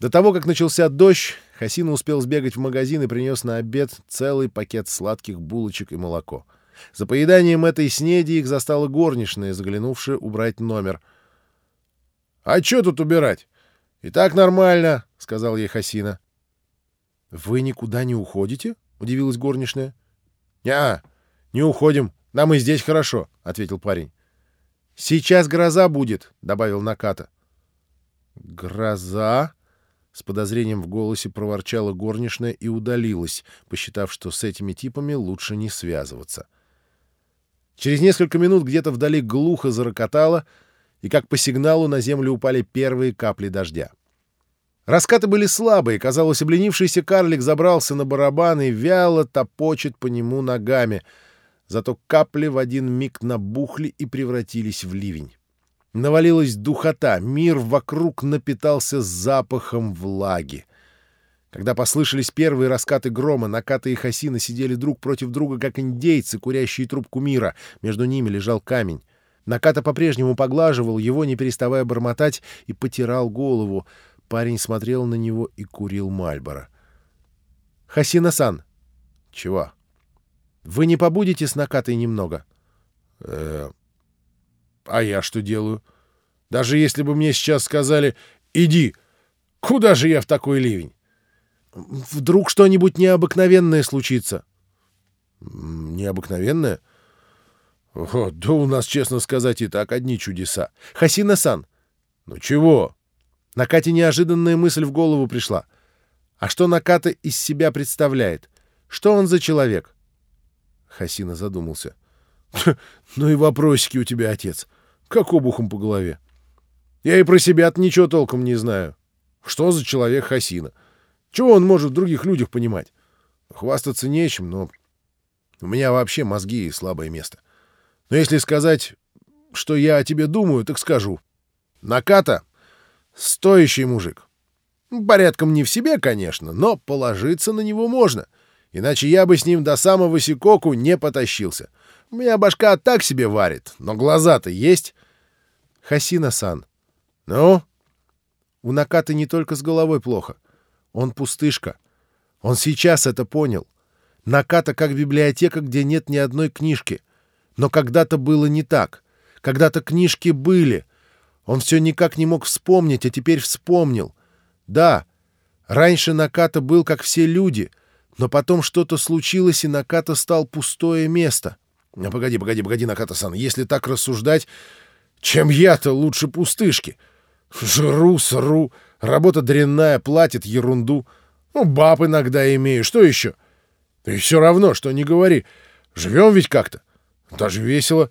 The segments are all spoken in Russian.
До того, как начался дождь, Хасина успел сбегать в магазин и принес на обед целый пакет сладких булочек и молоко. За поеданием этой снеди их застала горничная, заглянувшая убрать номер. — А что тут убирать? — И так нормально, — сказал ей Хасина. — Вы никуда не уходите? — удивилась горничная. — Не, не уходим. Нам и здесь хорошо, — ответил парень. — Сейчас гроза будет, — добавил Наката. — Гроза? С подозрением в голосе проворчала горничная и удалилась, посчитав, что с этими типами лучше не связываться. Через несколько минут где-то вдали глухо зарокотало, и как по сигналу на землю упали первые капли дождя. Раскаты были слабые, казалось, обленившийся карлик забрался на барабан и вяло топочет по нему ногами, зато капли в один миг набухли и превратились в ливень. Навалилась духота, мир вокруг напитался запахом влаги. Когда послышались первые раскаты грома, Наката и Хасина сидели друг против друга, как индейцы, курящие трубку мира. Между ними лежал камень. Наката по-прежнему поглаживал его, не переставая бормотать, и потирал голову. Парень смотрел на него и курил Мальборо. «Хасина-сан!» «Чего?» «Вы не побудете с Накатой немного?» «Э, а я что делаю? Даже если бы мне сейчас сказали «иди», куда же я в такой ливень? Вдруг что-нибудь необыкновенное случится? Необыкновенное? О, да у нас, честно сказать, и так одни чудеса. Хасина-сан. Ну чего? Накате неожиданная мысль в голову пришла. А что Наката из себя представляет? Что он за человек? Хасина задумался. — Ну и вопросики у тебя, отец как обухом по голове. Я и про себя-то ничего толком не знаю. Что за человек Хасина? Чего он может в других людях понимать? Хвастаться нечем, но у меня вообще мозги и слабое место. Но если сказать, что я о тебе думаю, так скажу. Наката — стоящий мужик. Порядком не в себе, конечно, но положиться на него можно. Иначе я бы с ним до самого Сикоку не потащился. У меня башка так себе варит, но глаза-то есть. Хасина-сан. Ну? У Накаты не только с головой плохо. Он пустышка. Он сейчас это понял. Наката как библиотека, где нет ни одной книжки. Но когда-то было не так. Когда-то книжки были. Он все никак не мог вспомнить, а теперь вспомнил. Да, раньше Наката был как все люди, но потом что-то случилось, и Наката стал пустое место. — а погоди, погоди, погоди, Наката-сан, если так рассуждать, чем я-то лучше пустышки? Жру, сру, работа дрянная, платит ерунду. Ну, баб иногда имею, что еще? И все равно, что не говори. Живем ведь как-то. Даже весело.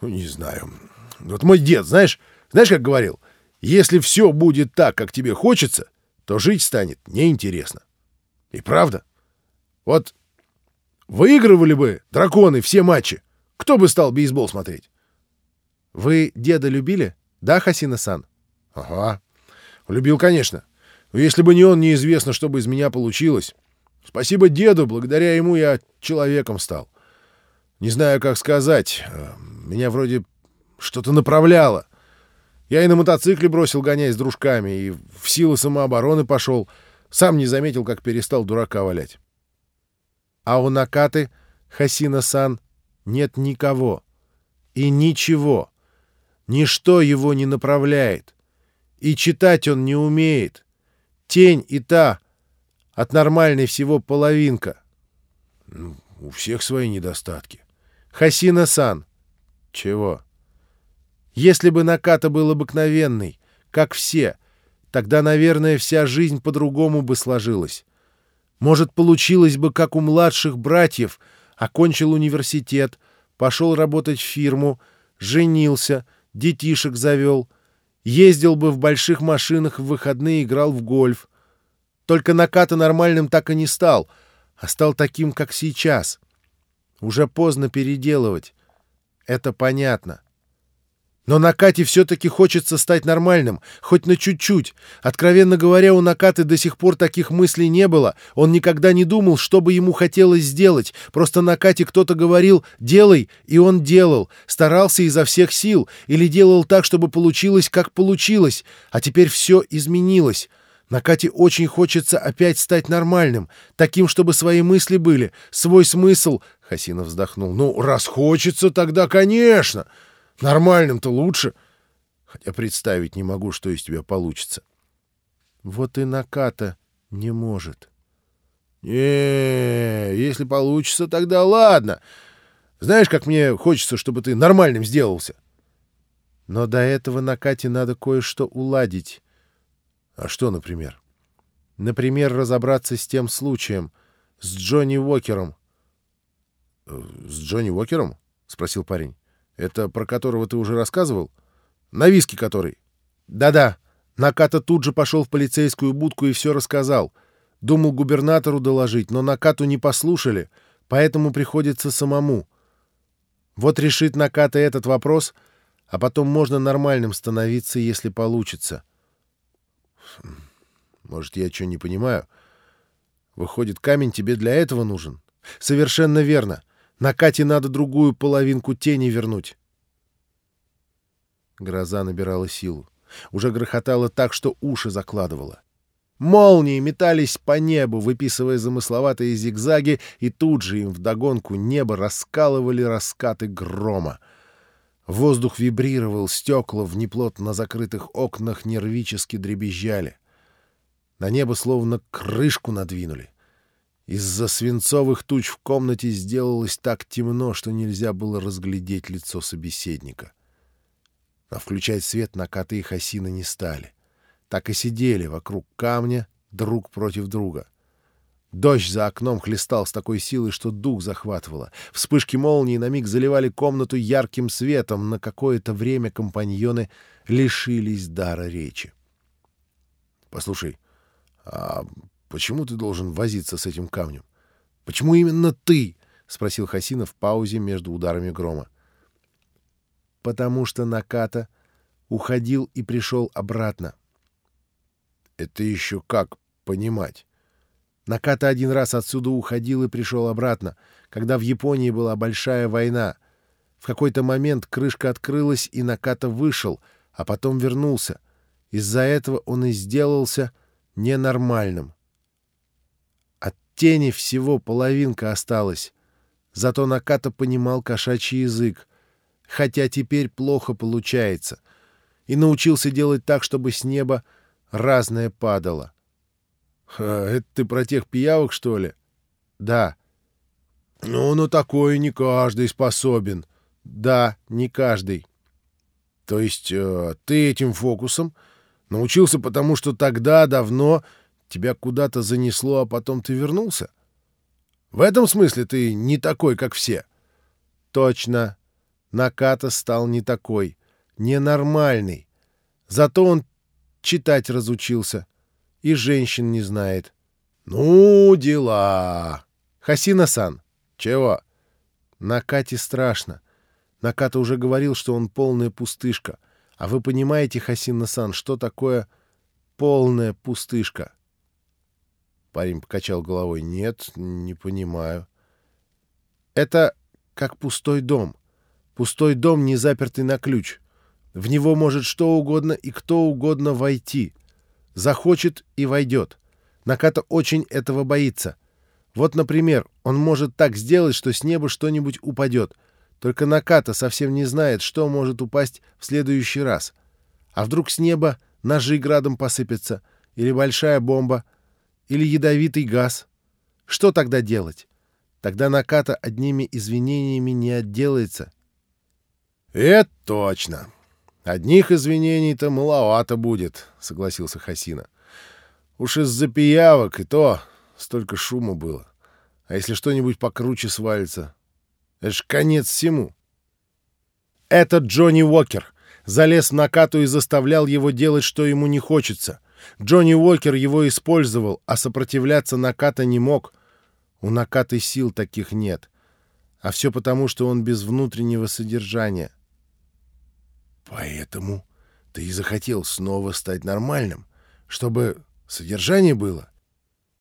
Ну, не знаю. Вот мой дед, знаешь, знаешь, как говорил? Если все будет так, как тебе хочется, то жить станет неинтересно. И правда. Вот Выигрывали бы драконы все матчи. Кто бы стал бейсбол смотреть? Вы деда любили? Да, Хасина-сан? Ага. Любил, конечно. Но если бы не он, неизвестно, что бы из меня получилось. Спасибо деду, благодаря ему я человеком стал. Не знаю, как сказать. Э, меня вроде что-то направляло. Я и на мотоцикле бросил гонять с дружками, и в силы самообороны пошел. Сам не заметил, как перестал дурака валять. А у Накаты, Хасина-сан, нет никого. И ничего. Ничто его не направляет. И читать он не умеет. Тень и та. От нормальной всего половинка. Ну, у всех свои недостатки. Хасина-сан. Чего? Если бы Наката был обыкновенный, как все, тогда, наверное, вся жизнь по-другому бы сложилась. Может, получилось бы, как у младших братьев, окончил университет, пошел работать в фирму, женился, детишек завел, ездил бы в больших машинах в выходные играл в гольф. Только Наката нормальным так и не стал, а стал таким, как сейчас. Уже поздно переделывать. Это понятно. Но Накате все-таки хочется стать нормальным, хоть на чуть-чуть. Откровенно говоря, у Накаты до сих пор таких мыслей не было. Он никогда не думал, что бы ему хотелось сделать. Просто Накате кто-то говорил «делай», и он делал. Старался изо всех сил. Или делал так, чтобы получилось, как получилось. А теперь все изменилось. Накате очень хочется опять стать нормальным, таким, чтобы свои мысли были, свой смысл. Хасинов вздохнул. Ну, раз хочется, тогда, конечно. Нормальным-то лучше. Хотя представить не могу, что из тебя получится. Вот и Наката не может. Не, если получится, тогда ладно. Знаешь, как мне хочется, чтобы ты нормальным сделался. Но до этого Накате надо кое-что уладить. А что, например? Например, разобраться с тем случаем, с Джонни Уокером. Э, — С Джонни Уокером? — спросил парень. — Это про которого ты уже рассказывал? На виске который? Да — Да-да. Наката тут же пошел в полицейскую будку и все рассказал. Думал губернатору доложить, но Накату не послушали, поэтому приходится самому. Вот решит Наката этот вопрос, а потом можно нормальным становиться, если получится. — может, я что не понимаю? Выходит, камень тебе для этого нужен? Совершенно верно. На Кате надо другую половинку тени вернуть. Гроза набирала силу. Уже грохотало так, что уши закладывало. Молнии метались по небу, выписывая замысловатые зигзаги, и тут же им вдогонку небо раскалывали раскаты грома. Воздух вибрировал, стекла в неплотно закрытых окнах нервически дребезжали. На небо словно крышку надвинули. Из-за свинцовых туч в комнате сделалось так темно, что нельзя было разглядеть лицо собеседника. Но включать свет Накаты и Хасина не стали. Так и сидели вокруг камня друг против друга. Дождь за окном хлестал с такой силой, что дух захватывало. Вспышки молнии на миг заливали комнату ярким светом. На какое-то время компаньоны лишились дара речи. — Послушай, «А почему ты должен возиться с этим камнем? Почему именно ты?» — спросил Хасинов в паузе между ударами грома. «Потому что Наката уходил и пришел обратно». «Это еще как понимать?» Наката один раз отсюда уходил и пришел обратно, когда в Японии была большая война. В какой-то момент крышка открылась, и Наката вышел, а потом вернулся. Из-за этого он и сделался ненормальным. Тени всего половинка осталась. Зато Наката понимал кошачий язык, хотя теперь плохо получается, и научился делать так, чтобы с неба разное падало. — Это ты про тех пиявок, что ли? — Да. — Ну, ну такое не каждый способен. — Да, не каждый. — То есть э, ты этим фокусом Научился потому, что тогда, давно, тебя куда-то занесло, а потом ты вернулся? В этом смысле ты не такой, как все. Точно. Наката стал не такой. Ненормальный. Зато он читать разучился. И женщин не знает. Ну, дела. Хасина-сан. Чего? Накате страшно. Наката уже говорил, что он полная пустышка. А вы понимаете, Хасинна-сан, что такое полная пустышка? Парень покачал головой. Нет, не понимаю. Это как пустой дом. Пустой дом, не запертый на ключ. В него может что угодно и кто угодно войти. Захочет и войдет. Наката очень этого боится. Вот, например, он может так сделать, что с неба что-нибудь упадет — только Наката совсем не знает, что может упасть в следующий раз. А вдруг с неба ножи градом посыпятся, или большая бомба, или ядовитый газ. Что тогда делать? Тогда Наката одними извинениями не отделается. — Это точно. Одних извинений-то маловато будет, — согласился Хасина. — Уж из-за пиявок и то столько шума было. А если что-нибудь покруче свалится, это ж конец всему. Это Джонни Уокер. Залез на Кату и заставлял его делать, что ему не хочется. Джонни Уокер его использовал, а сопротивляться Наката не мог. У Накаты сил таких нет. А все потому, что он без внутреннего содержания. Поэтому ты и захотел снова стать нормальным, чтобы содержание было?